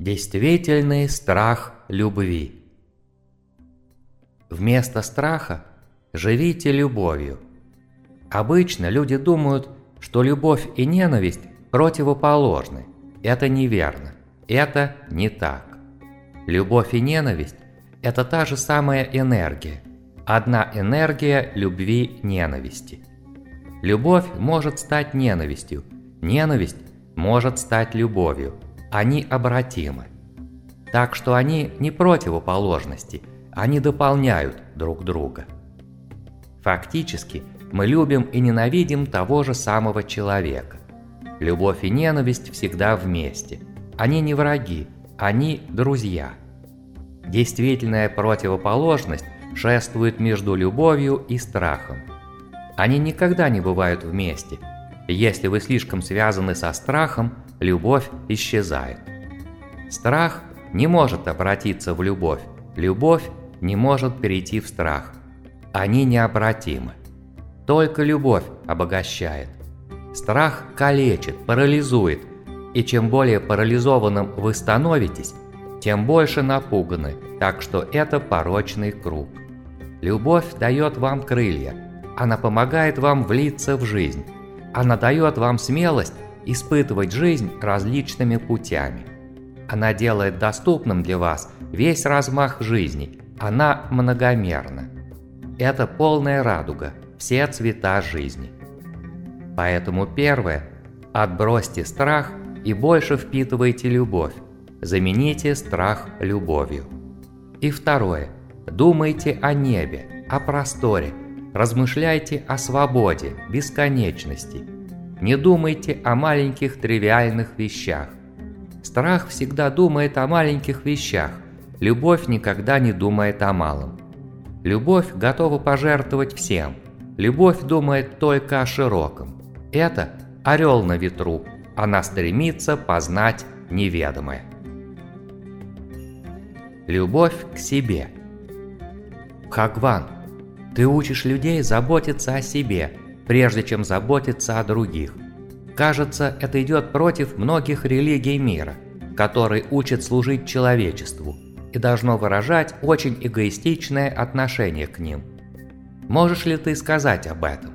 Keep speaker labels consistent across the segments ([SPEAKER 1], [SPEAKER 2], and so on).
[SPEAKER 1] Действительный страх любви. Вместо страха живите любовью. Обычно люди думают, что любовь и ненависть противоположны. Это неверно. Это не так. Любовь и ненависть – это та же самая энергия. Одна энергия любви-ненависти. Любовь может стать ненавистью, ненависть может стать любовью – они обратимы. Так что они не противоположности, они дополняют друг друга. Фактически, мы любим и ненавидим того же самого человека. Любовь и ненависть всегда вместе. Они не враги, они друзья. Действительная противоположность шествует между любовью и страхом. Они никогда не бывают вместе. Если вы слишком связаны со страхом, любовь исчезает. Страх не может обратиться в любовь, любовь не может перейти в страх. Они необратимы. Только любовь обогащает. Страх калечит, парализует, и чем более парализованным вы становитесь, тем больше напуганы, так что это порочный круг. Любовь дает вам крылья, она помогает вам влиться в жизнь, она дает вам смелость испытывать жизнь различными путями. Она делает доступным для вас весь размах жизни, она многомерна. Это полная радуга, все цвета жизни. Поэтому первое – отбросьте страх и больше впитывайте любовь, замените страх любовью. И второе – думайте о небе, о просторе, размышляйте о свободе, бесконечности – не думайте о маленьких тривиальных вещах. Страх всегда думает о маленьких вещах, любовь никогда не думает о малом. Любовь готова пожертвовать всем, любовь думает только о широком. Это орел на ветру, она стремится познать неведомое. Любовь к себе. Хагван, ты учишь людей заботиться о себе – прежде чем заботиться о других. Кажется, это идет против многих религий мира, которые учат служить человечеству и должно выражать очень эгоистичное отношение к ним. Можешь ли ты сказать об этом?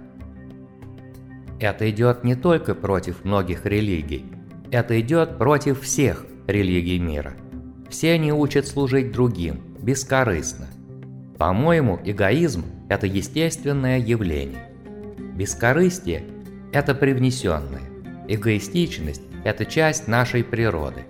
[SPEAKER 1] Это идет не только против многих религий, это идет против всех религий мира. Все они учат служить другим, бескорыстно. По-моему, эгоизм – это естественное явление. Бескорыстие – это привнесенное. Эгоистичность – это часть нашей природы.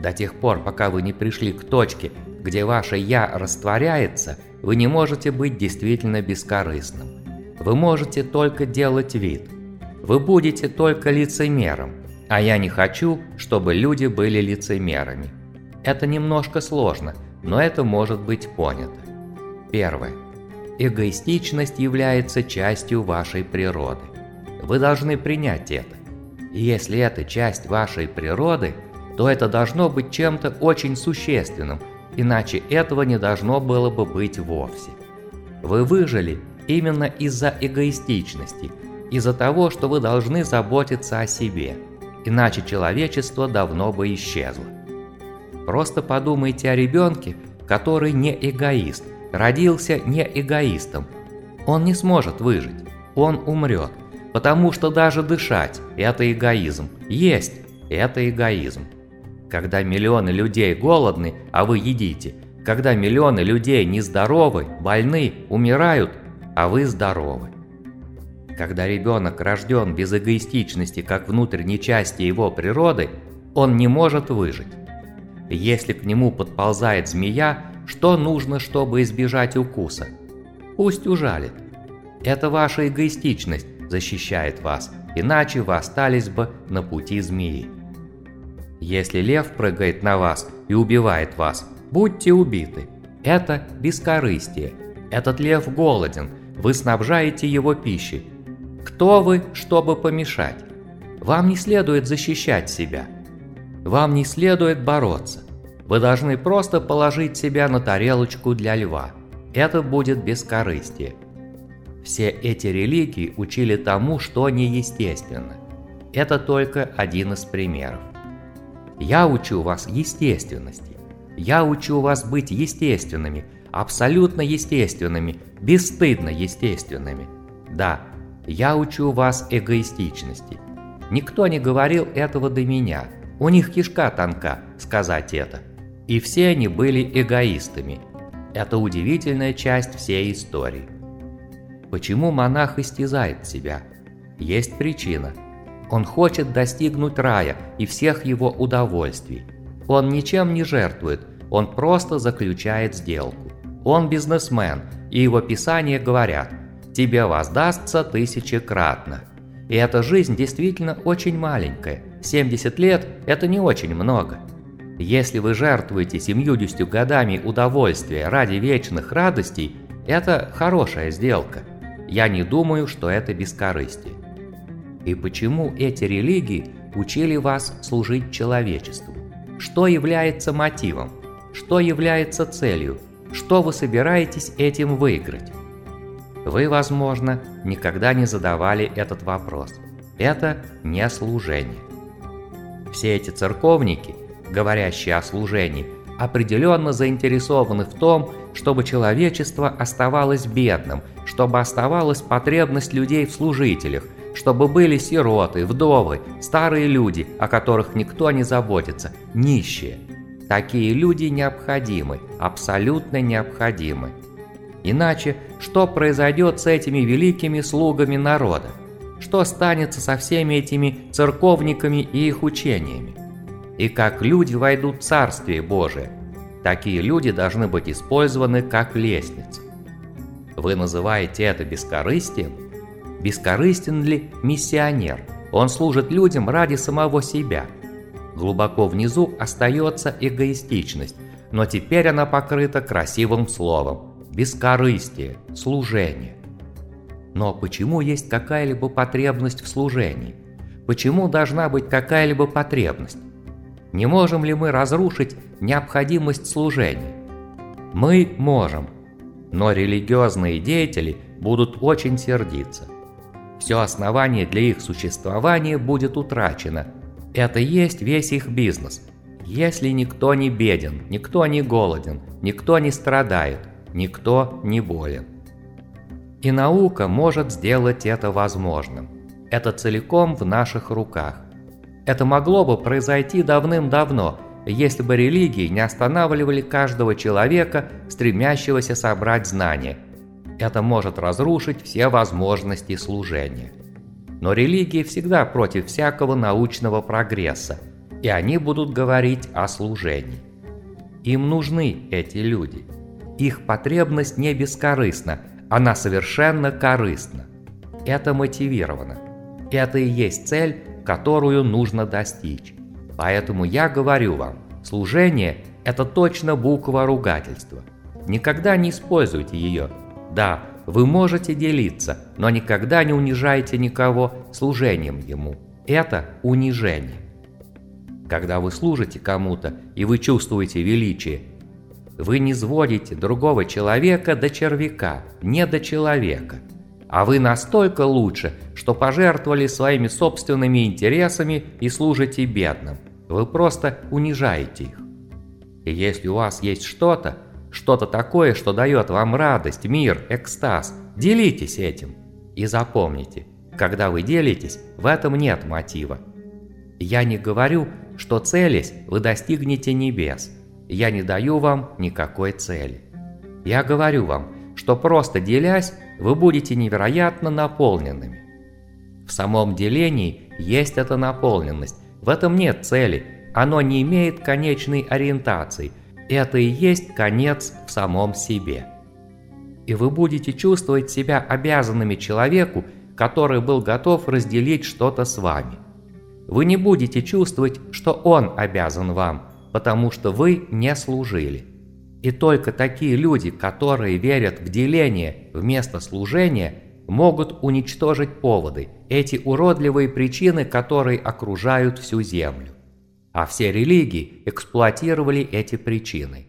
[SPEAKER 1] До тех пор, пока вы не пришли к точке, где ваше «я» растворяется, вы не можете быть действительно бескорыстным. Вы можете только делать вид. Вы будете только лицемером, а я не хочу, чтобы люди были лицемерами. Это немножко сложно, но это может быть понято. Первое. Эгоистичность является частью вашей природы. Вы должны принять это. И если это часть вашей природы, то это должно быть чем-то очень существенным, иначе этого не должно было бы быть вовсе. Вы выжили именно из-за эгоистичности, из-за того, что вы должны заботиться о себе, иначе человечество давно бы исчезло. Просто подумайте о ребенке, который не эгоист – родился не эгоистом. Он не сможет выжить, он умрет, потому что даже дышать – это эгоизм, есть – это эгоизм. Когда миллионы людей голодны, а вы едите, когда миллионы людей нездоровы, больны, умирают, а вы здоровы. Когда ребенок рожден без эгоистичности как внутренней части его природы, он не может выжить. Если к нему подползает змея, что нужно, чтобы избежать укуса. Пусть ужалит. Это ваша эгоистичность защищает вас, иначе вы остались бы на пути змеи. Если лев прыгает на вас и убивает вас, будьте убиты. Это бескорыстие. Этот лев голоден, вы снабжаете его пищей. Кто вы, чтобы помешать? Вам не следует защищать себя. Вам не следует бороться. Вы должны просто положить себя на тарелочку для льва. Это будет бескорыстие. Все эти религии учили тому, что неестественно. Это только один из примеров. Я учу вас естественности. Я учу вас быть естественными, абсолютно естественными, бесстыдно естественными. Да, я учу вас эгоистичности. Никто не говорил этого до меня. У них кишка тонка сказать это. И все они были эгоистами. Это удивительная часть всей истории. Почему монах истязает себя? Есть причина. Он хочет достигнуть рая и всех его удовольствий. Он ничем не жертвует, он просто заключает сделку. Он бизнесмен, и его писания говорят «тебе воздастся тысячекратно». И эта жизнь действительно очень маленькая. 70 лет – это не очень много. Если вы жертвуете 70 годами удовольствия ради вечных радостей, это хорошая сделка. Я не думаю, что это бескорыстие. И почему эти религии учили вас служить человечеству? Что является мотивом? Что является целью? Что вы собираетесь этим выиграть? Вы, возможно, никогда не задавали этот вопрос. Это не служение. Все эти церковники – говорящие о служении, определенно заинтересованы в том, чтобы человечество оставалось бедным, чтобы оставалась потребность людей в служителях, чтобы были сироты, вдовы, старые люди, о которых никто не заботится, нищие. Такие люди необходимы, абсолютно необходимы. Иначе что произойдет с этими великими слугами народа? Что станется со всеми этими церковниками и их учениями? И как люди войдут в Царствие Божие. Такие люди должны быть использованы как лестница. Вы называете это бескорыстием? Бескорыстен ли миссионер? Он служит людям ради самого себя. Глубоко внизу остается эгоистичность, но теперь она покрыта красивым словом – бескорыстие, служение. Но почему есть какая-либо потребность в служении? Почему должна быть какая-либо потребность? Не можем ли мы разрушить необходимость служения? Мы можем, но религиозные деятели будут очень сердиться. Все основание для их существования будет утрачено. Это есть весь их бизнес. Если никто не беден, никто не голоден, никто не страдает, никто не болен. И наука может сделать это возможным. Это целиком в наших руках. Это могло бы произойти давным-давно, если бы религии не останавливали каждого человека, стремящегося собрать знания. Это может разрушить все возможности служения. Но религии всегда против всякого научного прогресса, и они будут говорить о служении. Им нужны эти люди. Их потребность не бескорыстна, она совершенно корыстна. Это мотивировано. Это и есть цель, которую нужно достичь. Поэтому я говорю вам, служение – это точно буква ругательства. Никогда не используйте ее. Да, вы можете делиться, но никогда не унижайте никого служением ему. Это унижение. Когда вы служите кому-то и вы чувствуете величие, вы не сводите другого человека до червяка, не до человека – а вы настолько лучше, что пожертвовали своими собственными интересами и служите бедным. Вы просто унижаете их. И если у вас есть что-то, что-то такое, что дает вам радость, мир, экстаз, делитесь этим. И запомните, когда вы делитесь, в этом нет мотива. Я не говорю, что целясь, вы достигнете небес. Я не даю вам никакой цели. Я говорю вам, что просто делясь, вы будете невероятно наполненными. В самом делении есть эта наполненность, в этом нет цели, оно не имеет конечной ориентации, это и есть конец в самом себе. И вы будете чувствовать себя обязанными человеку, который был готов разделить что-то с вами. Вы не будете чувствовать, что он обязан вам, потому что вы не служили. И только такие люди, которые верят в деление вместо служения, могут уничтожить поводы, эти уродливые причины, которые окружают всю Землю. А все религии эксплуатировали эти причины.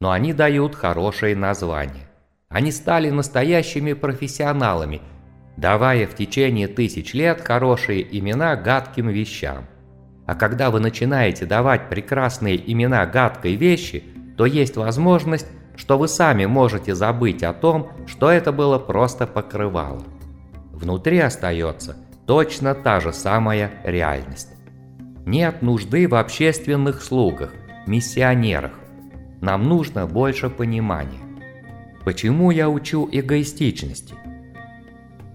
[SPEAKER 1] Но они дают хорошие названия. Они стали настоящими профессионалами, давая в течение тысяч лет хорошие имена гадким вещам. А когда вы начинаете давать прекрасные имена гадкой вещи, то есть возможность, что вы сами можете забыть о том, что это было просто покрывало. Внутри остается точно та же самая реальность. Нет нужды в общественных слугах, миссионерах. Нам нужно больше понимания. Почему я учу эгоистичности?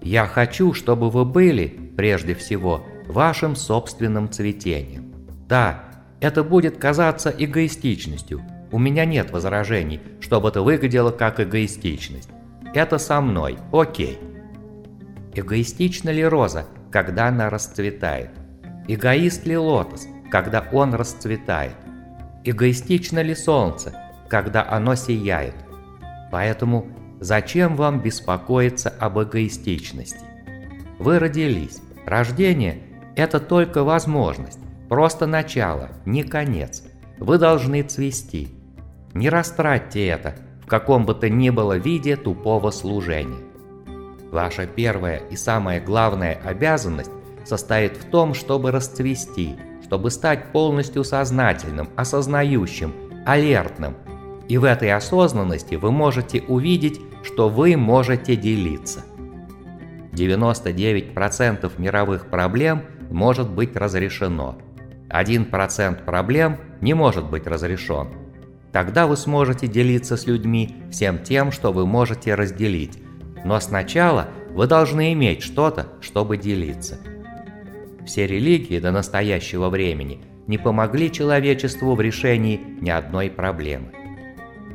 [SPEAKER 1] Я хочу, чтобы вы были, прежде всего, вашим собственным цветением. Да, это будет казаться эгоистичностью. У меня нет возражений, чтобы это выглядело как эгоистичность. Это со мной, окей. Эгоистична ли роза, когда она расцветает? Эгоист ли лотос, когда он расцветает? Эгоистично ли солнце, когда оно сияет? Поэтому зачем вам беспокоиться об эгоистичности? Вы родились. Рождение это только возможность, просто начало, не конец. Вы должны цвести. Не растратьте это в каком бы то ни было виде тупого служения. Ваша первая и самая главная обязанность состоит в том, чтобы расцвести, чтобы стать полностью сознательным, осознающим, алертным. И в этой осознанности вы можете увидеть, что вы можете делиться. 99% мировых проблем – может быть разрешено. 1% проблем не может быть разрешен. Тогда вы сможете делиться с людьми всем тем, что вы можете разделить. Но сначала вы должны иметь что-то, чтобы делиться. Все религии до настоящего времени не помогли человечеству в решении ни одной проблемы.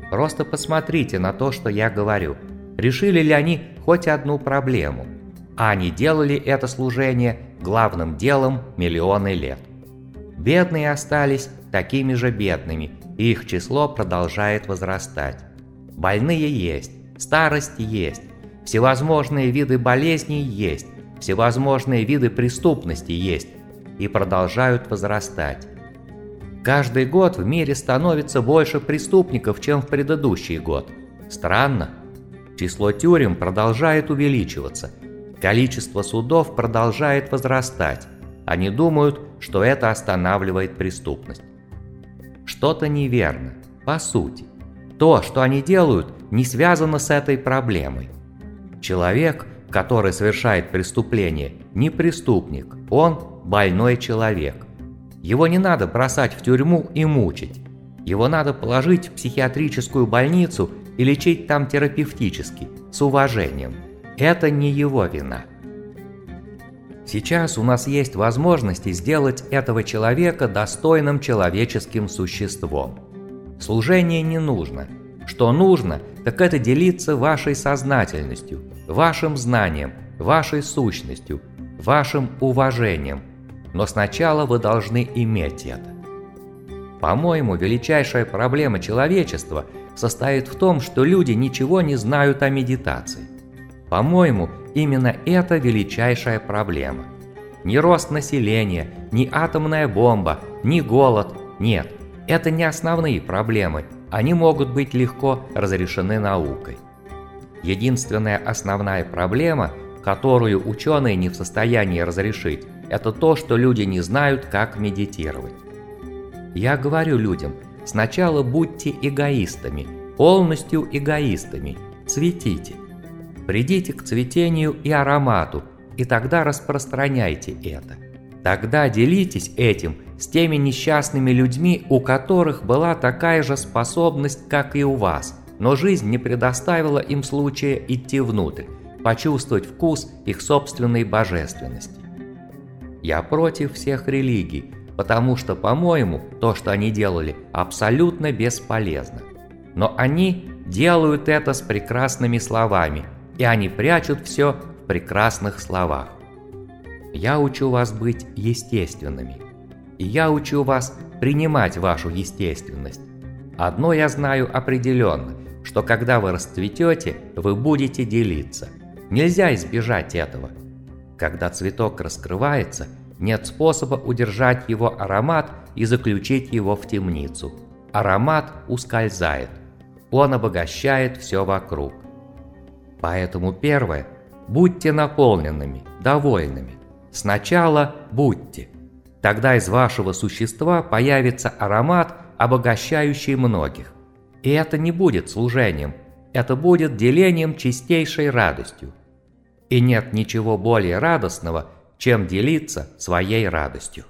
[SPEAKER 1] Просто посмотрите на то, что я говорю. Решили ли они хоть одну проблему? А они делали это служение главным делом миллионы лет. Бедные остались такими же бедными, и их число продолжает возрастать. Больные есть, старость есть, всевозможные виды болезней есть, всевозможные виды преступности есть и продолжают возрастать. Каждый год в мире становится больше преступников, чем в предыдущий год. Странно. Число тюрем продолжает увеличиваться – Количество судов продолжает возрастать. Они думают, что это останавливает преступность. Что-то неверно, по сути. То, что они делают, не связано с этой проблемой. Человек, который совершает преступление, не преступник, он больной человек. Его не надо бросать в тюрьму и мучить. Его надо положить в психиатрическую больницу и лечить там терапевтически, с уважением – это не его вина. Сейчас у нас есть возможности сделать этого человека достойным человеческим существом. Служение не нужно. Что нужно, так это делиться вашей сознательностью, вашим знанием, вашей сущностью, вашим уважением. Но сначала вы должны иметь это. По-моему, величайшая проблема человечества состоит в том, что люди ничего не знают о медитации. По-моему, именно это величайшая проблема. Ни рост населения, ни атомная бомба, ни голод. Нет, это не основные проблемы, они могут быть легко разрешены наукой. Единственная основная проблема, которую ученые не в состоянии разрешить, это то, что люди не знают, как медитировать. Я говорю людям, сначала будьте эгоистами, полностью эгоистами, цветите – Придите к цветению и аромату, и тогда распространяйте это. Тогда делитесь этим с теми несчастными людьми, у которых была такая же способность, как и у вас, но жизнь не предоставила им случая идти внутрь, почувствовать вкус их собственной божественности. Я против всех религий, потому что, по-моему, то, что они делали, абсолютно бесполезно. Но они делают это с прекрасными словами – и они прячут все в прекрасных словах. Я учу вас быть естественными. И я учу вас принимать вашу естественность. Одно я знаю определенно, что когда вы расцветете, вы будете делиться. Нельзя избежать этого. Когда цветок раскрывается, нет способа удержать его аромат и заключить его в темницу. Аромат ускользает. Он обогащает все вокруг. Поэтому первое – будьте наполненными, довольными. Сначала будьте. Тогда из вашего существа появится аромат, обогащающий многих. И это не будет служением, это будет делением чистейшей радостью. И нет ничего более радостного, чем делиться своей радостью.